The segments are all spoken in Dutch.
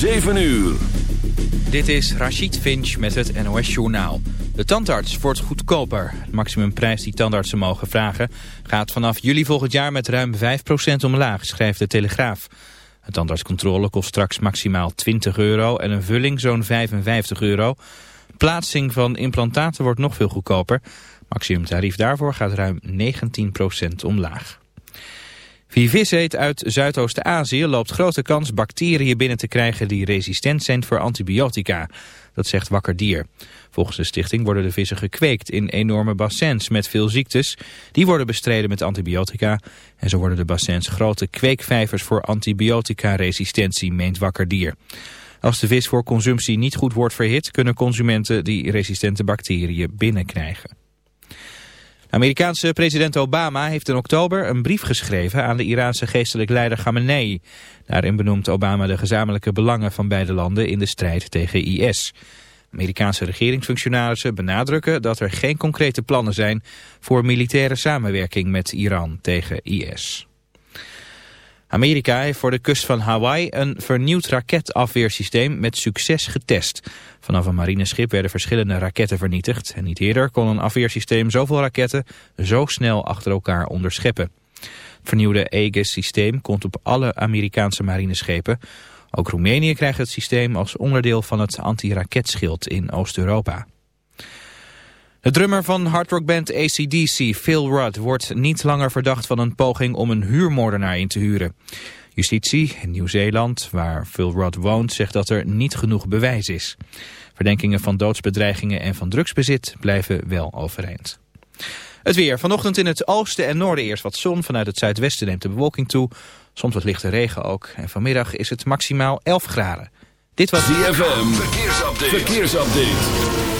7 uur. Dit is Rachid Finch met het NOS Journaal. De tandarts wordt goedkoper. De maximumprijs die tandartsen mogen vragen... gaat vanaf juli volgend jaar met ruim 5% omlaag, schrijft de Telegraaf. Een tandartscontrole kost straks maximaal 20 euro... en een vulling zo'n 55 euro. Plaatsing van implantaten wordt nog veel goedkoper. Maximumtarief daarvoor gaat ruim 19% omlaag. Wie vis eet uit Zuidoost-Azië loopt grote kans bacteriën binnen te krijgen die resistent zijn voor antibiotica. Dat zegt Wakker Dier. Volgens de stichting worden de vissen gekweekt in enorme bassins met veel ziektes. Die worden bestreden met antibiotica. En zo worden de bassins grote kweekvijvers voor antibiotica-resistentie, meent Wakker Dier. Als de vis voor consumptie niet goed wordt verhit, kunnen consumenten die resistente bacteriën binnenkrijgen. Amerikaanse president Obama heeft in oktober een brief geschreven aan de Iraanse geestelijk leider Khamenei. Daarin benoemt Obama de gezamenlijke belangen van beide landen in de strijd tegen IS. Amerikaanse regeringsfunctionarissen benadrukken dat er geen concrete plannen zijn voor militaire samenwerking met Iran tegen IS. Amerika heeft voor de kust van Hawaii een vernieuwd raketafweersysteem met succes getest. Vanaf een marineschip werden verschillende raketten vernietigd. En niet eerder kon een afweersysteem zoveel raketten zo snel achter elkaar onderscheppen. Het vernieuwde Aegis-systeem komt op alle Amerikaanse marineschepen. Ook Roemenië krijgt het systeem als onderdeel van het antiraketschild in Oost-Europa. De drummer van hardrockband ACDC, Phil Rudd, wordt niet langer verdacht van een poging om een huurmoordenaar in te huren. Justitie in Nieuw-Zeeland, waar Phil Rudd woont, zegt dat er niet genoeg bewijs is. Verdenkingen van doodsbedreigingen en van drugsbezit blijven wel overeind. Het weer. Vanochtend in het oosten en noorden eerst wat zon. Vanuit het zuidwesten neemt de bewolking toe. Soms wat lichte regen ook. En vanmiddag is het maximaal 11 graden. Dit was ZFM. Verkeersupdate. Verkeersupdate.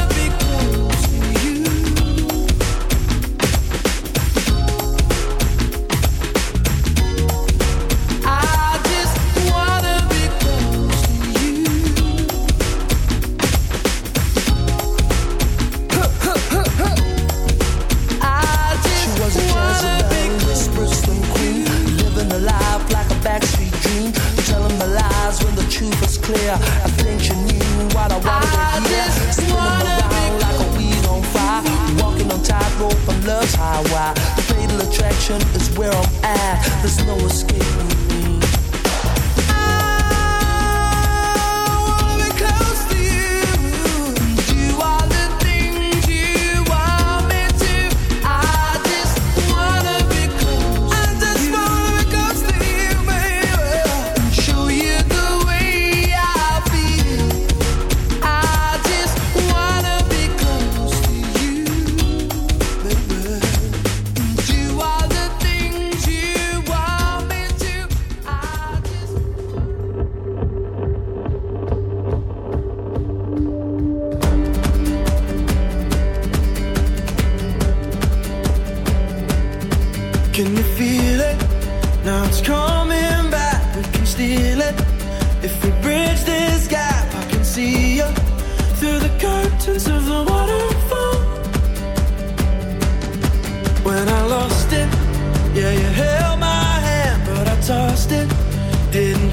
of the waterfall. When I lost it, yeah, you held my hand, but I tossed it. Didn't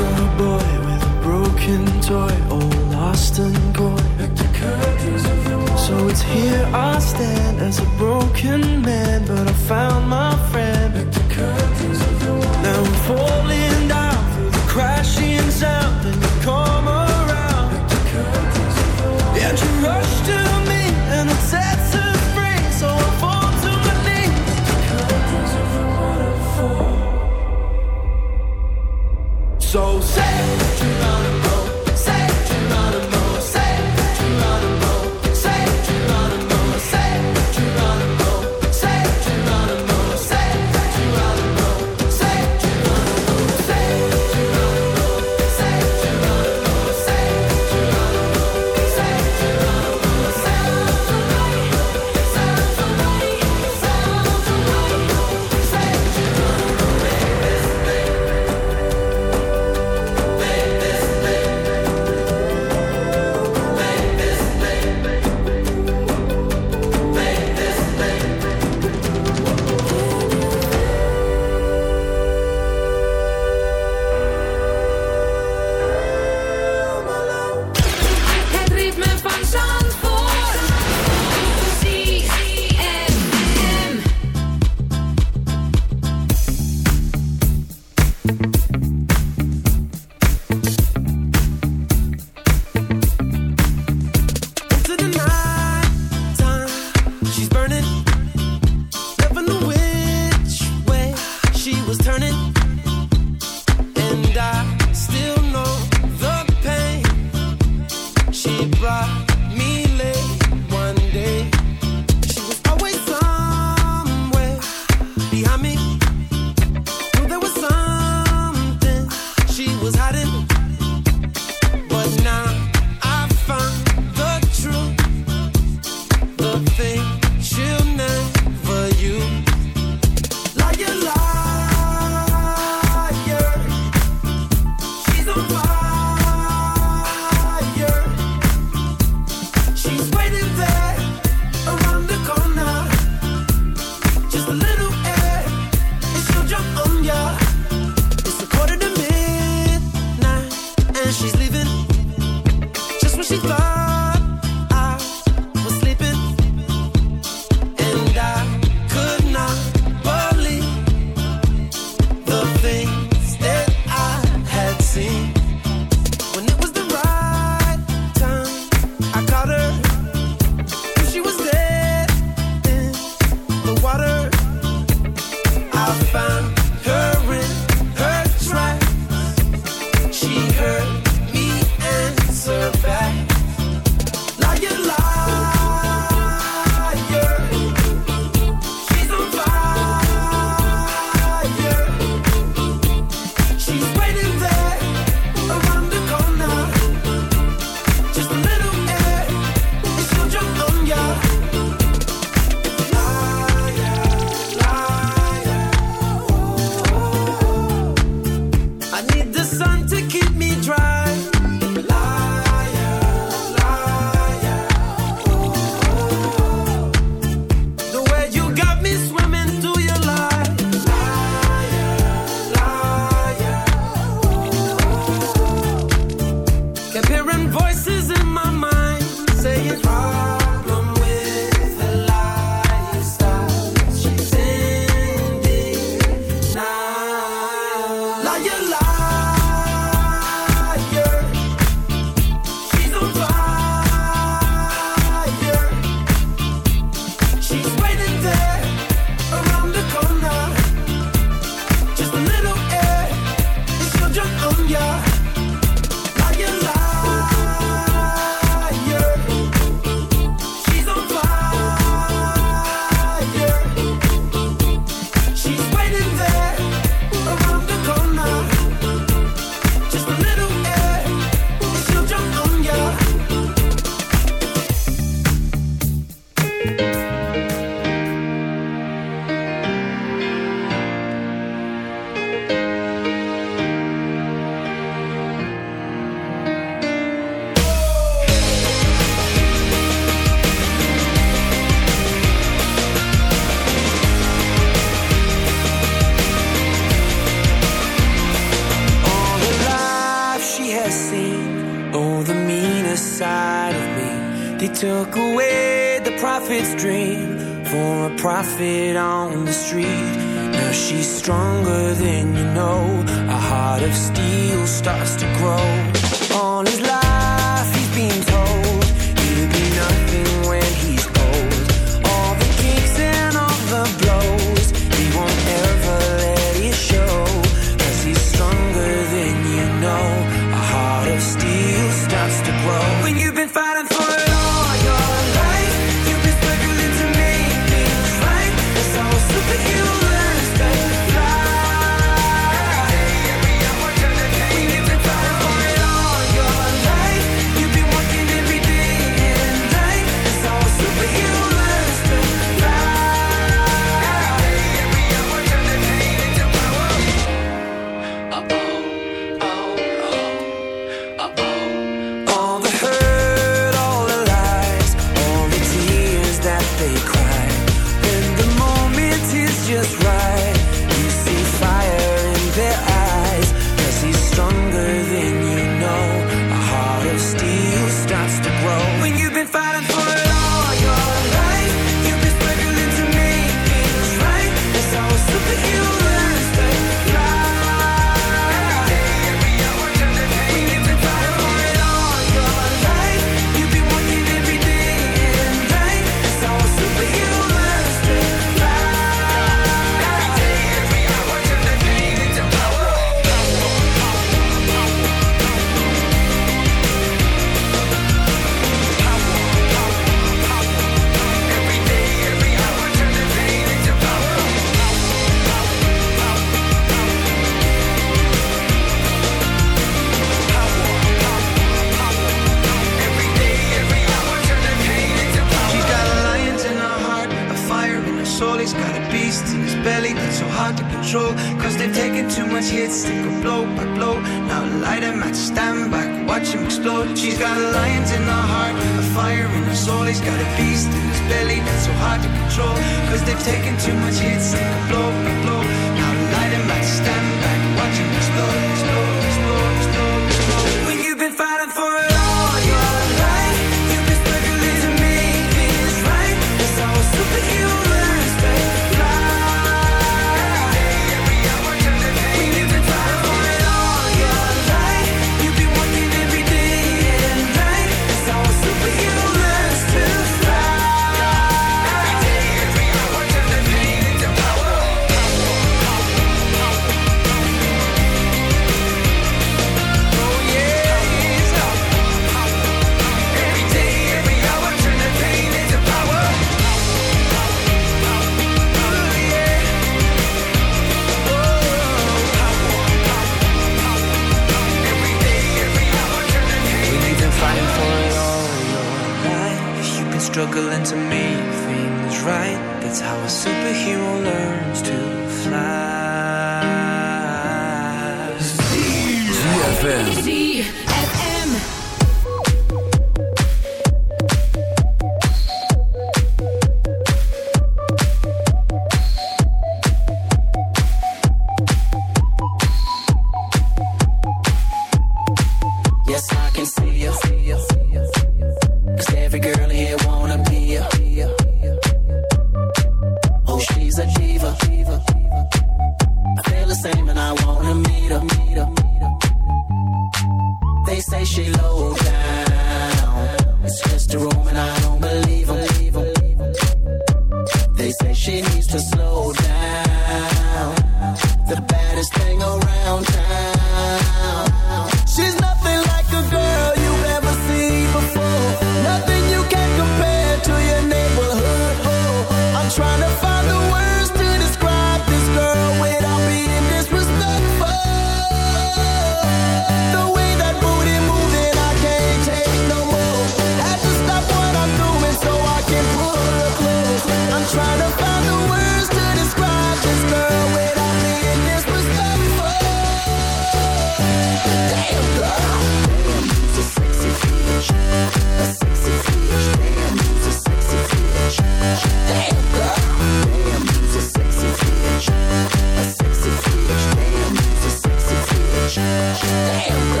a boy with a broken toy, all lost and caught. So it's here I stand as a broken man, but I found my friend. Now I'm falling down through the crashing sound, and you come around. And you rush to so sick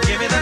give me the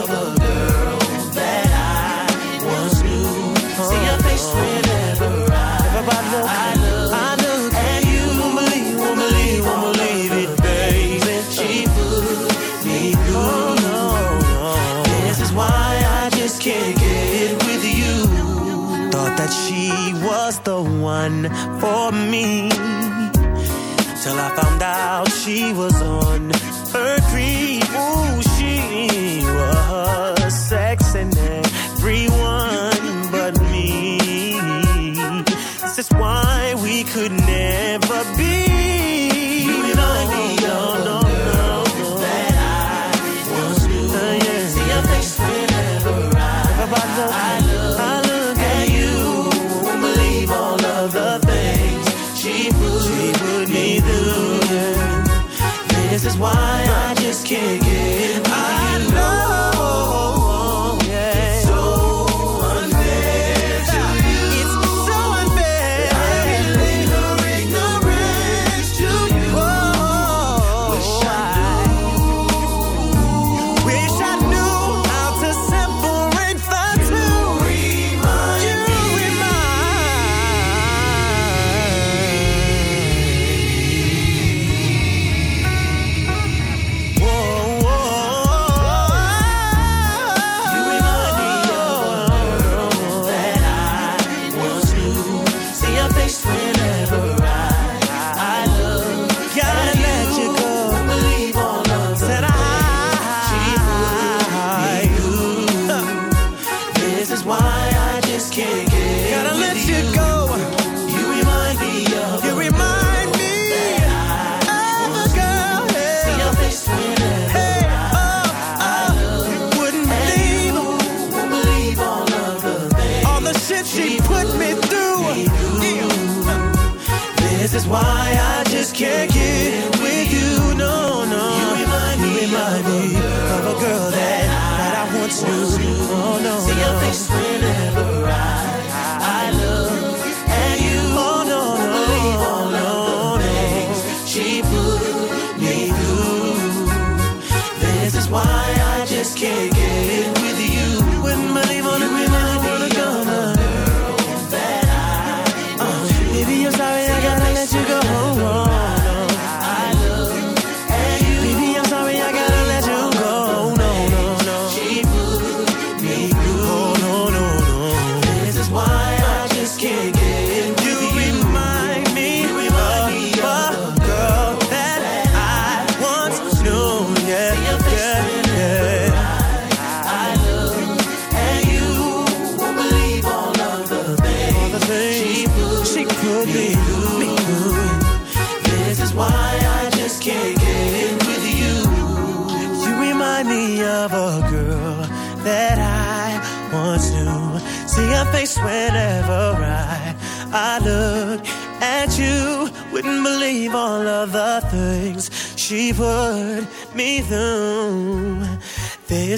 why